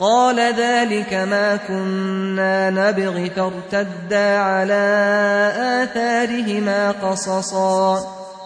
قال ذلك ما كنا نبغي فارتدا على آثارهما قصصا.